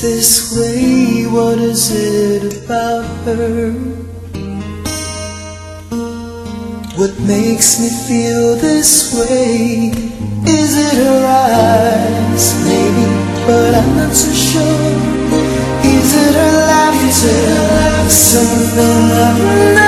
this way? What is it about her? What makes me feel this way? Is it her eyes? Maybe, but I'm not so sure. Is it her laugh? Something I've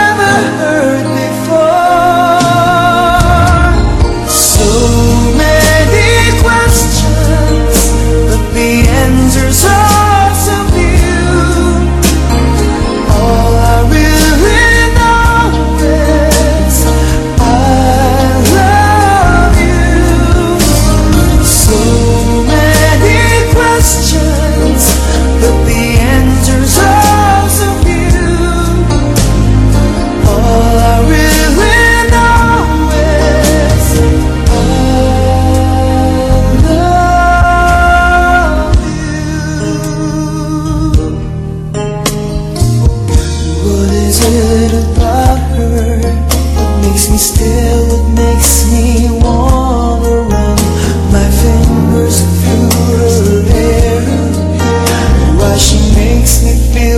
take me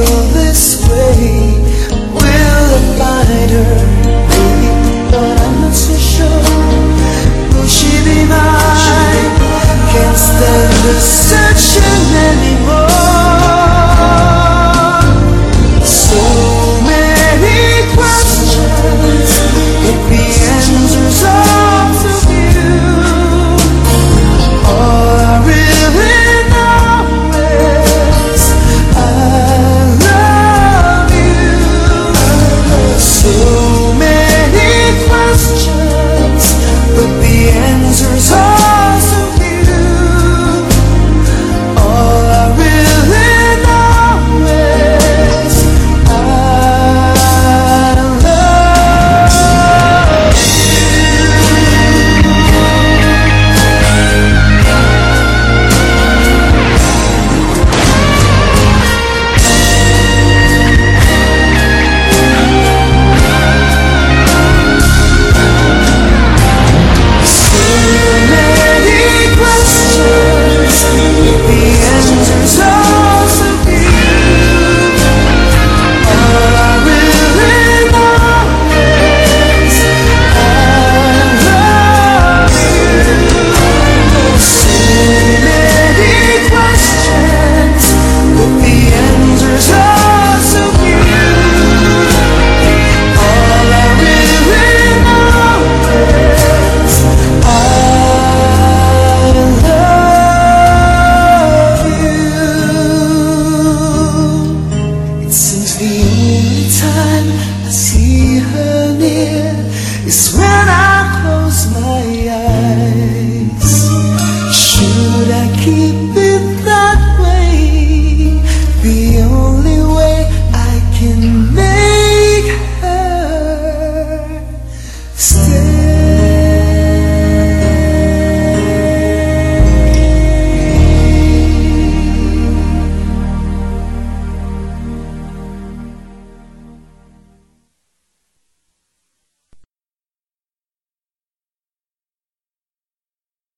time I see her near is when I close my eyes.